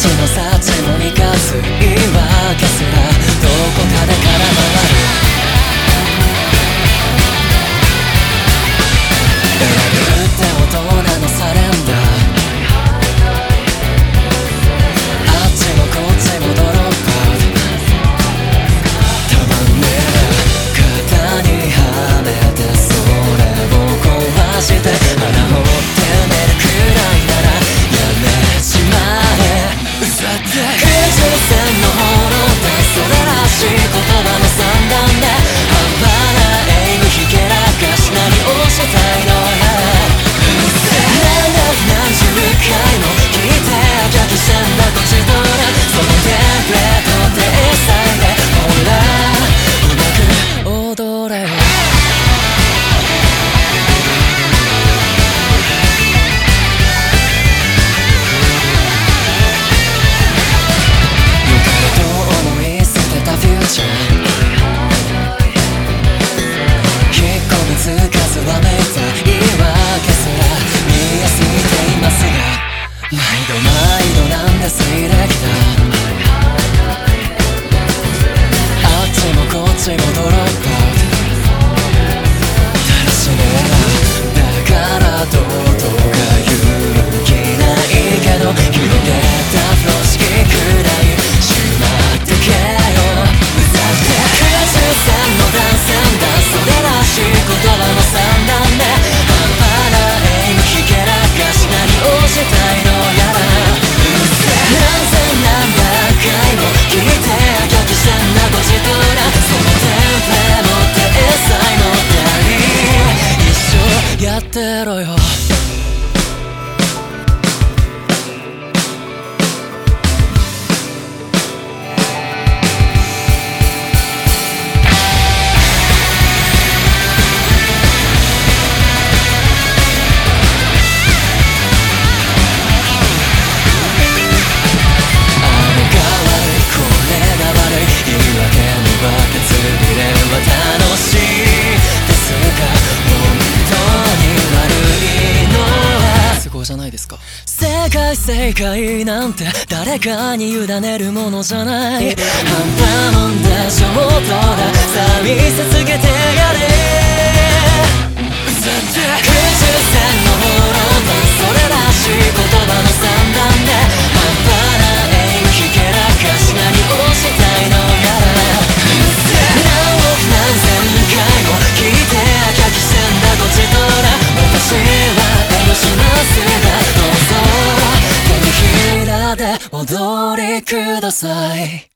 その幸もいかす今忘れてきた。teroi ないですか。世界正解なんて誰かに委ねるものじゃない。半端もんだ衝動ださあ見せつけてやれ。踊りください。